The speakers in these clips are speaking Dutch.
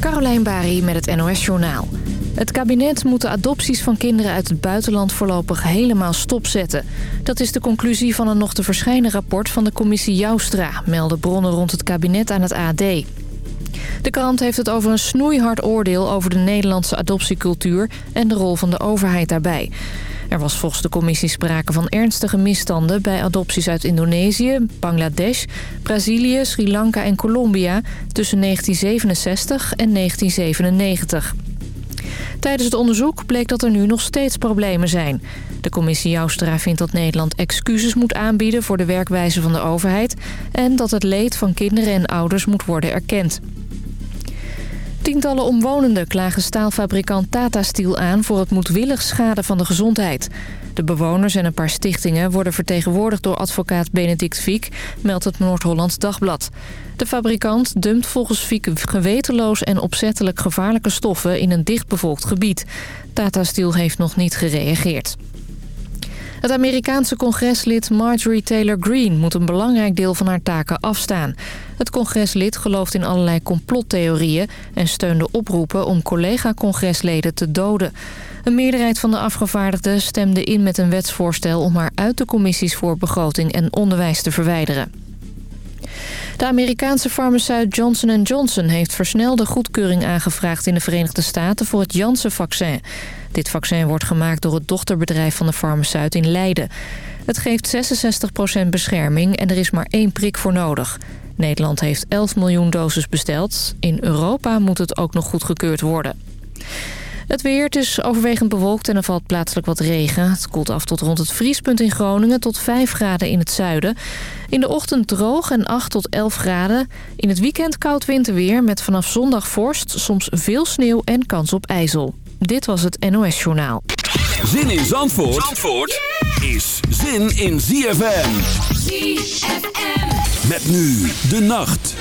Carolijn Bari met het NOS Journaal. Het kabinet moet de adopties van kinderen uit het buitenland voorlopig helemaal stopzetten. Dat is de conclusie van een nog te verschijnen rapport van de commissie Joustra... melden bronnen rond het kabinet aan het AD. De krant heeft het over een snoeihard oordeel over de Nederlandse adoptiecultuur... en de rol van de overheid daarbij. Er was volgens de commissie sprake van ernstige misstanden... bij adopties uit Indonesië, Bangladesh, Brazilië, Sri Lanka en Colombia... tussen 1967 en 1997. Tijdens het onderzoek bleek dat er nu nog steeds problemen zijn. De commissie Joustra vindt dat Nederland excuses moet aanbieden... voor de werkwijze van de overheid... en dat het leed van kinderen en ouders moet worden erkend. Tientallen omwonenden klagen staalfabrikant Tata Steel aan... voor het moedwillig schade van de gezondheid. De bewoners en een paar stichtingen worden vertegenwoordigd door advocaat Benedict Fiek... meldt het Noord-Hollands Dagblad. De fabrikant dumpt volgens Fiek gewetenloos en opzettelijk gevaarlijke stoffen... in een dichtbevolkt gebied. Tata Steel heeft nog niet gereageerd. Het Amerikaanse congreslid Marjorie Taylor Greene moet een belangrijk deel van haar taken afstaan. Het congreslid gelooft in allerlei complottheorieën en steunde oproepen om collega-congresleden te doden. Een meerderheid van de afgevaardigden stemde in met een wetsvoorstel om haar uit de commissies voor begroting en onderwijs te verwijderen. De Amerikaanse farmaceut Johnson Johnson heeft versnelde goedkeuring aangevraagd in de Verenigde Staten voor het Janssen-vaccin. Dit vaccin wordt gemaakt door het dochterbedrijf van de farmaceut in Leiden. Het geeft 66% bescherming en er is maar één prik voor nodig. Nederland heeft 11 miljoen doses besteld. In Europa moet het ook nog goedgekeurd worden. Het weer, het is overwegend bewolkt en er valt plaatselijk wat regen. Het koelt af tot rond het vriespunt in Groningen tot 5 graden in het zuiden. In de ochtend droog en 8 tot 11 graden. In het weekend koud winterweer met vanaf zondag vorst, soms veel sneeuw en kans op ijzel. Dit was het NOS Journaal. Zin in Zandvoort, Zandvoort is zin in ZFM. ZFM. Met nu de nacht.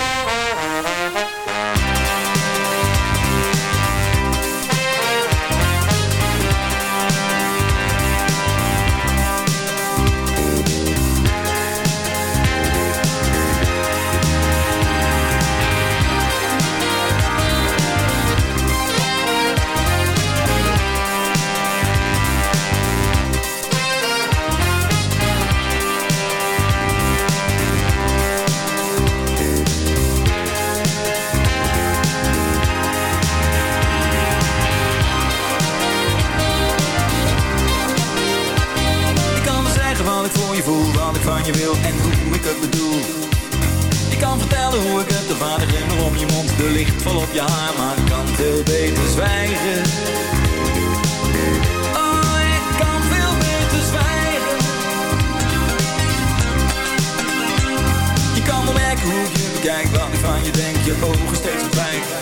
Je wil en hoe ik het bedoel. Je kan vertellen hoe ik het, de vader om je mond, de licht vol op je haar, maar ik kan veel beter zwijgen. Oh, ik kan veel beter zwijgen. Je kan wel hoe ik je bekijk, wat ik van je denk, je ogen steeds verdwijgen.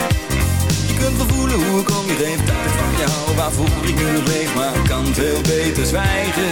Je kunt wel voelen hoe ik om je heen, dat ik van jou, waarvoor ik nu leef, maar ik kan veel beter zwijgen.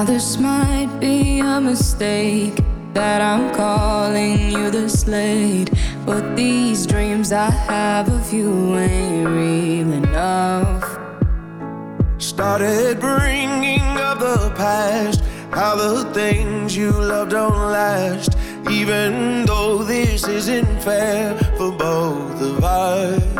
Now this might be a mistake that I'm calling you the slate, but these dreams I have of you ain't real enough. Started bringing up the past, how the things you love don't last, even though this isn't fair for both of us.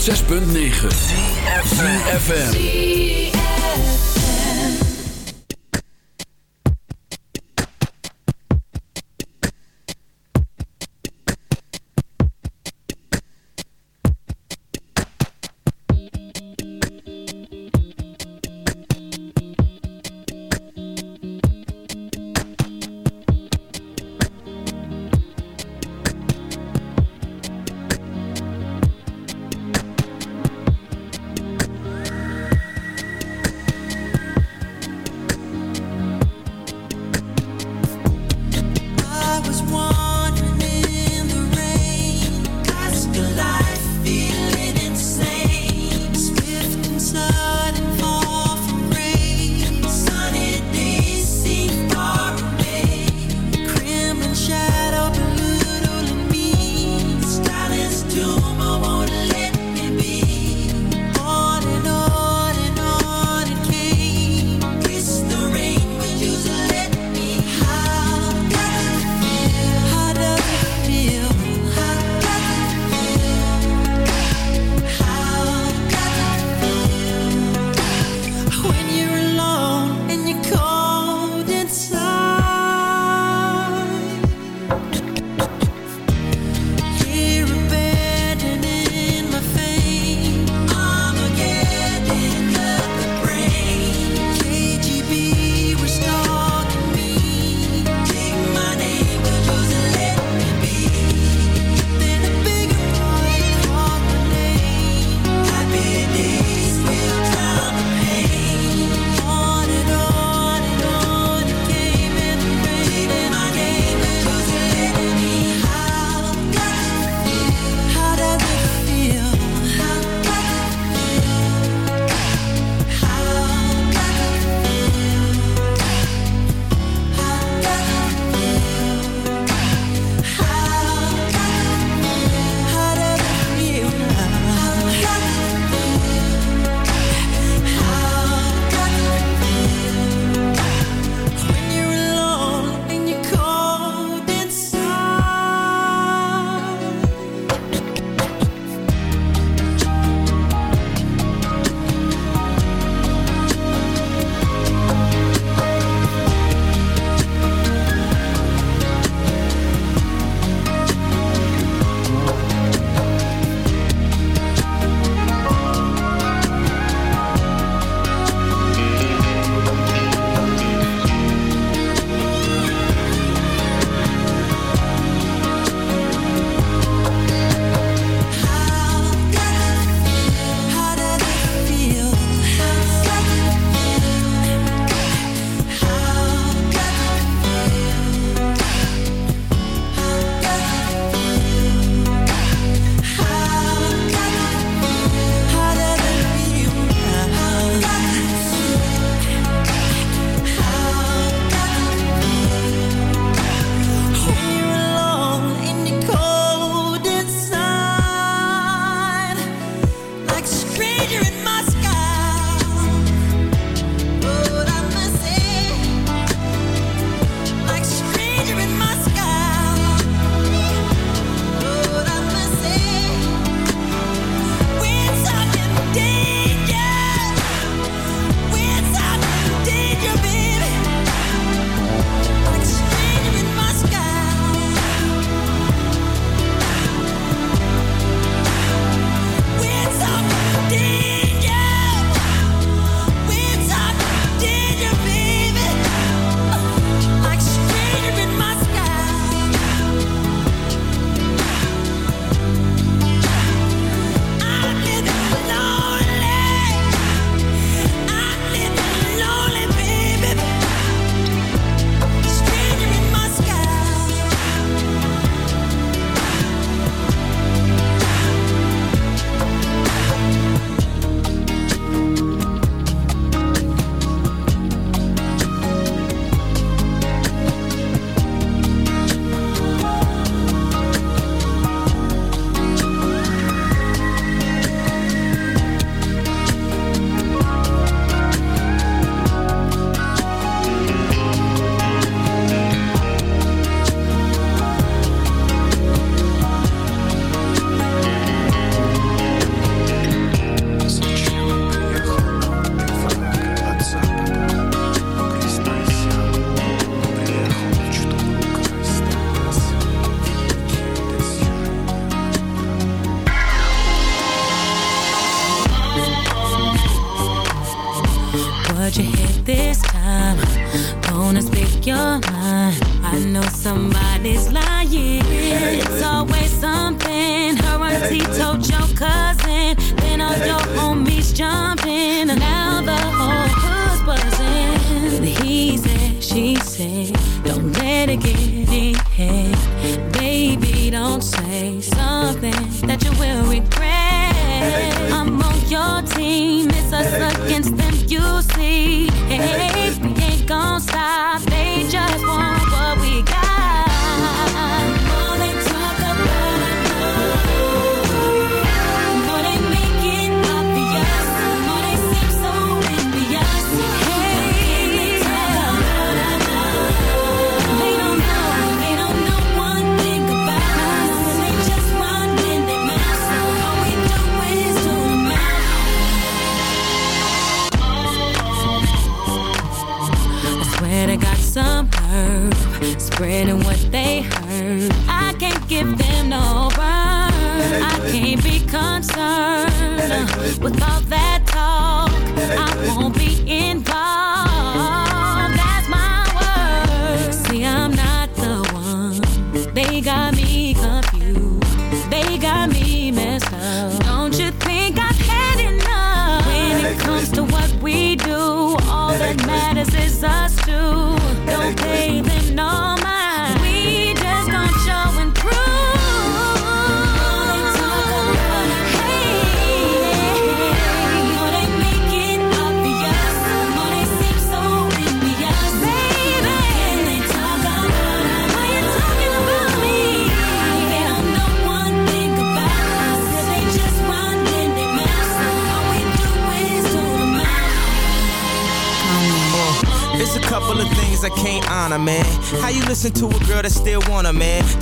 106.9 FM.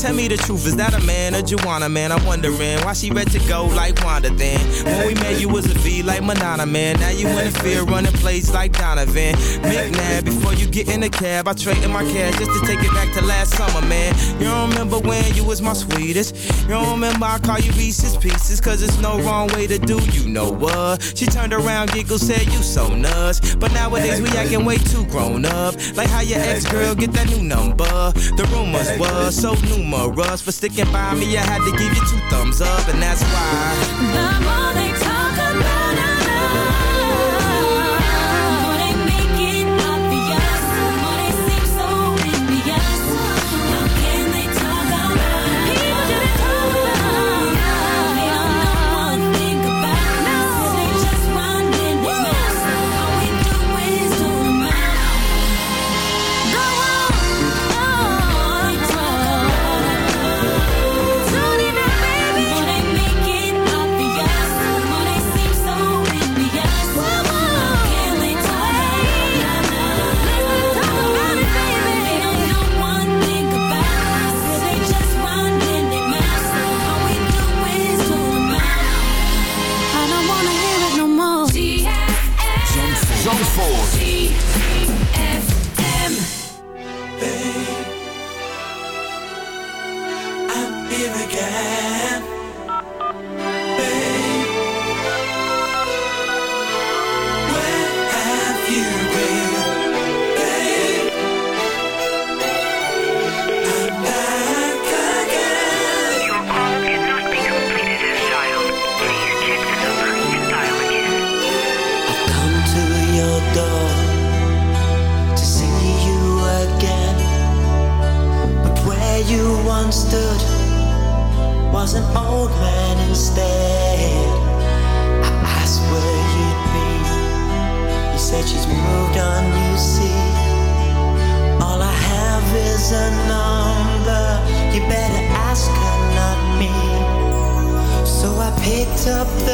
Tell me the truth, is that Joanna, man. I'm wondering why she ready to go like Wanda then. When we met, you was a V like Manana, man. Now you in the field running plays like Donovan. McNabb, before you get in the cab, I traded my cash just to take it back to last summer, man. You don't remember when you was my sweetest. You don't remember I call you Reese's Pieces, cause it's no wrong way to do you know what. She turned around, giggled, said, You so nuts. But nowadays, we acting way too grown up. Like how your ex girl get that new number. The rumors was so numerous for sticking by me I had to give you two thumbs up, and that's why. The up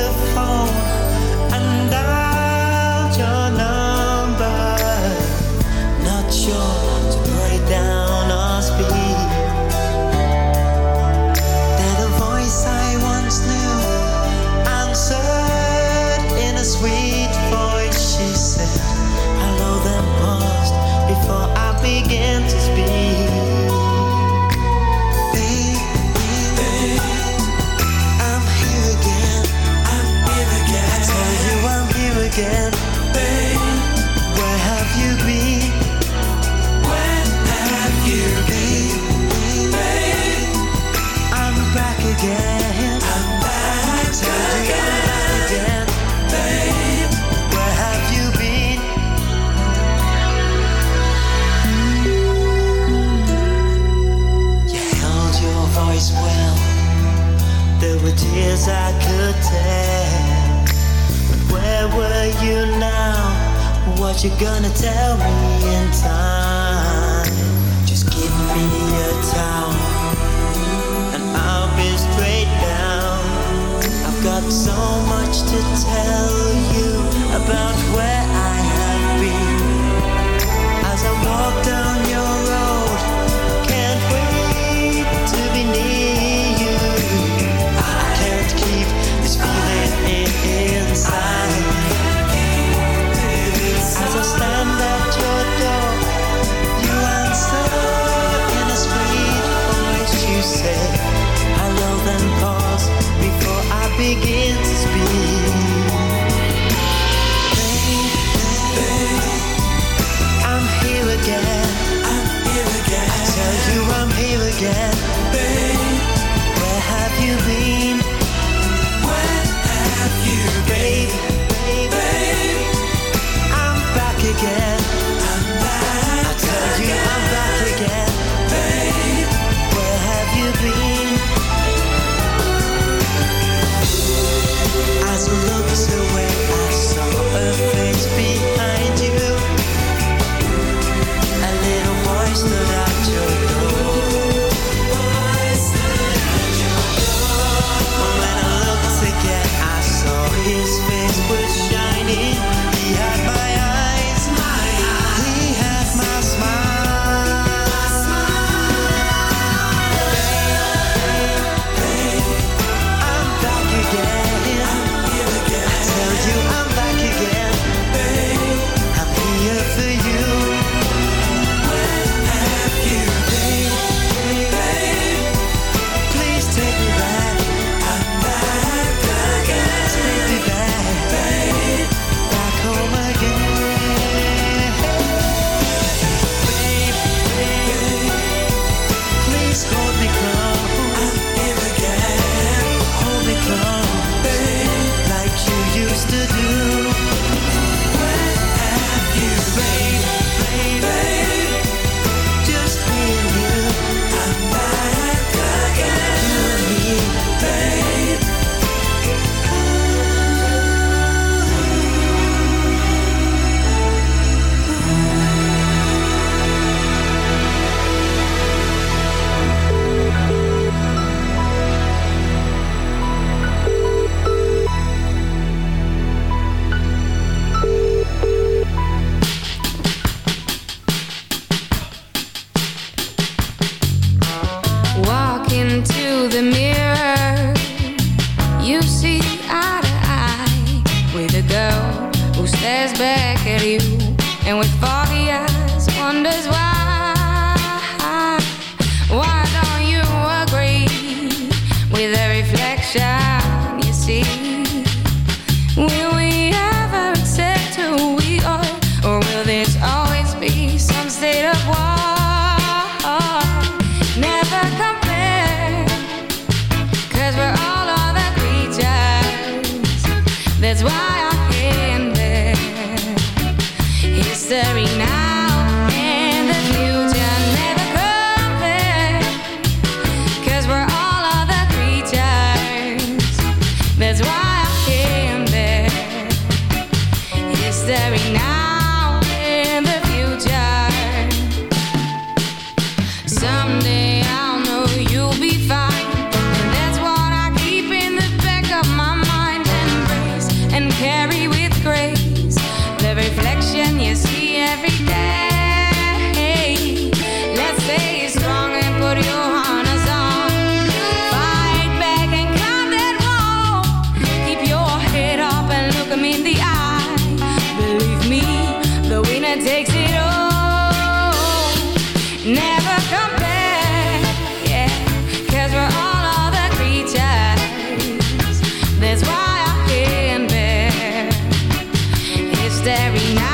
staring at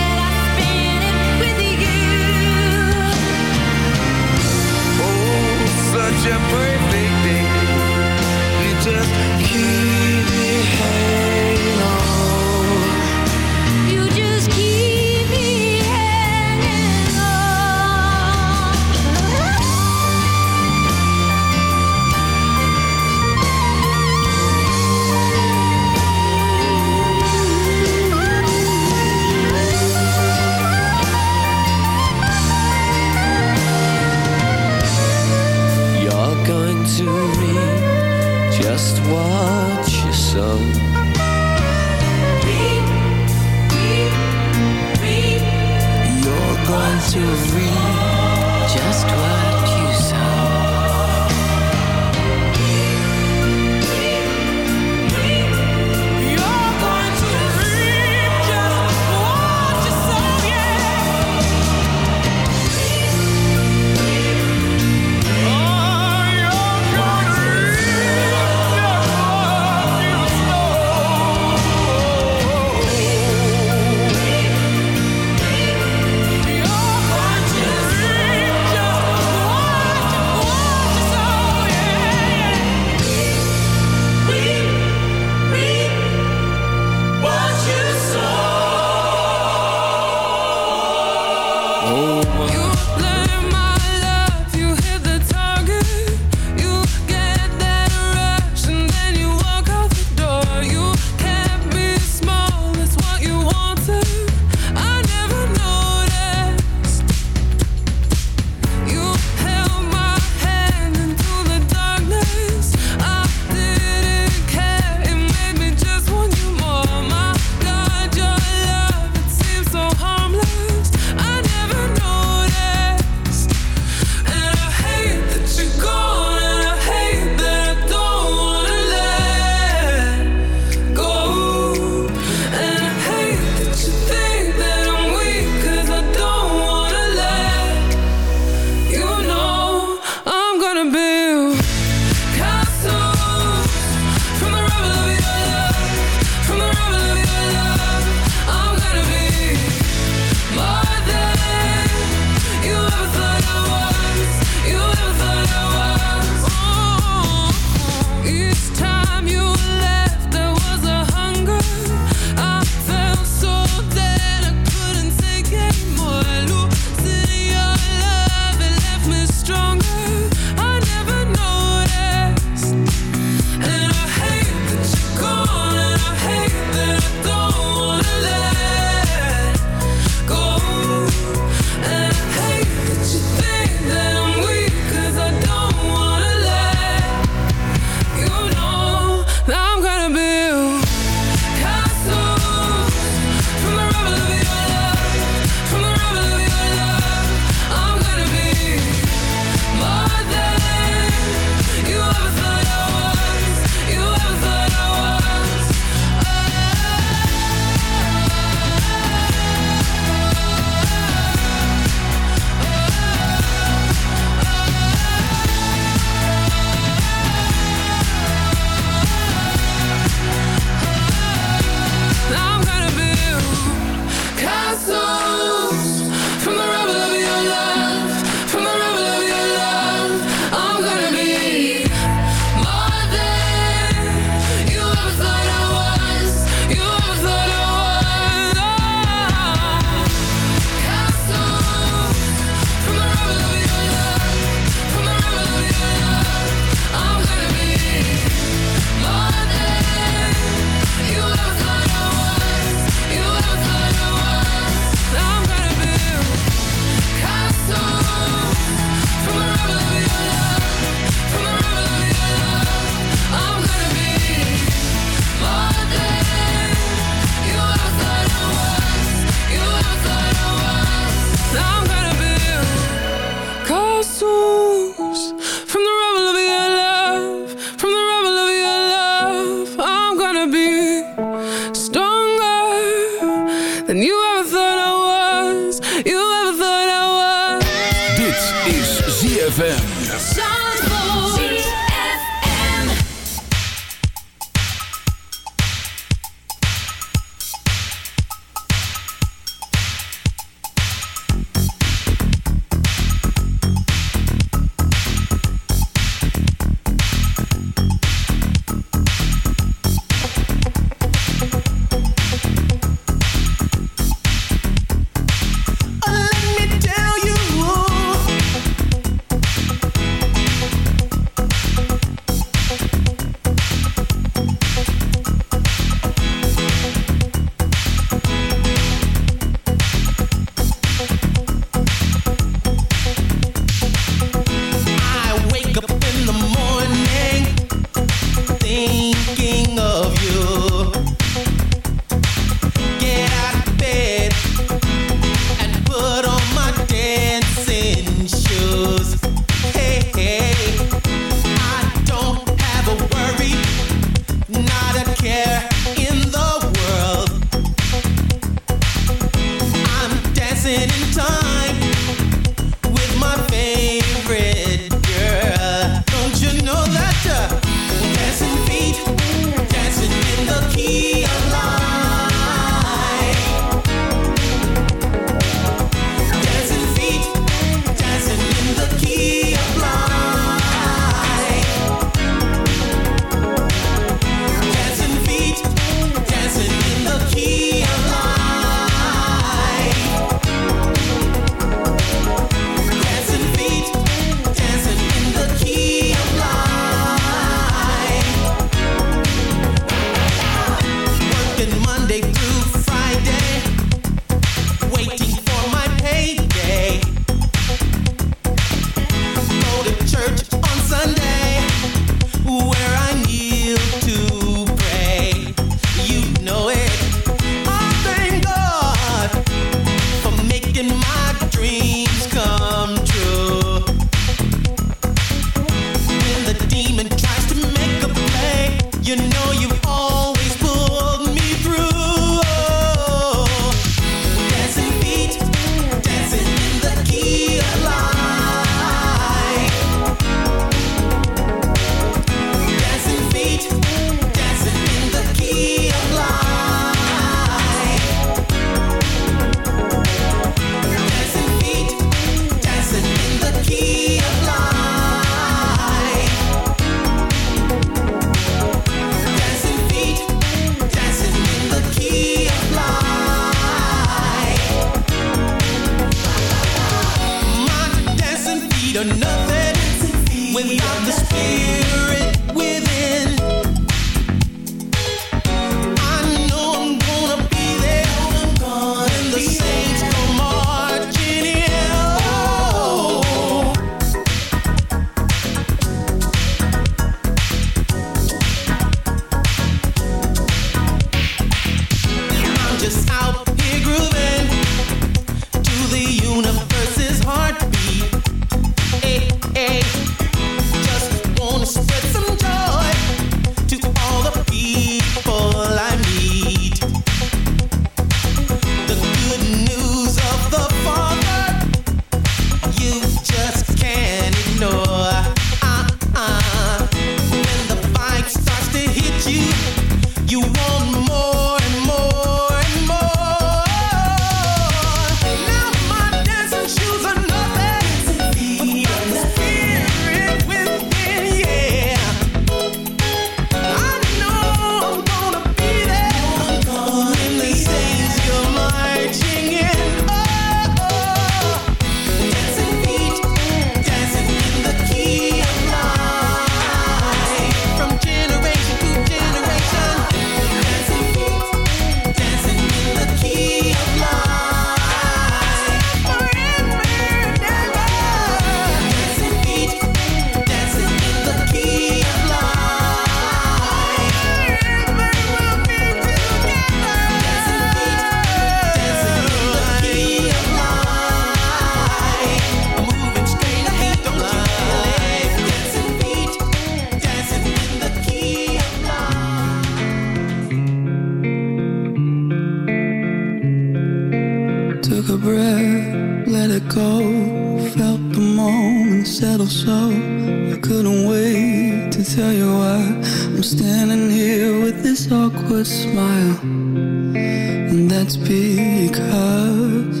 standing here with this awkward smile. And that's because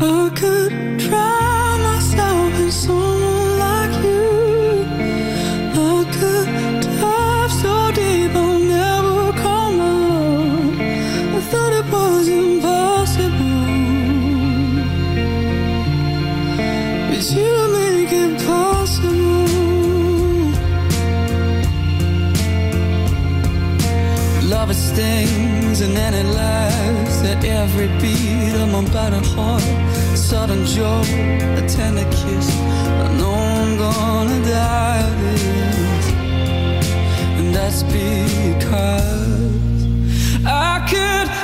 I could try I'm battered heart, sudden joy, a tender kiss. I know I'm gonna die of this, and that's because I could.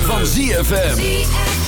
van ZFM.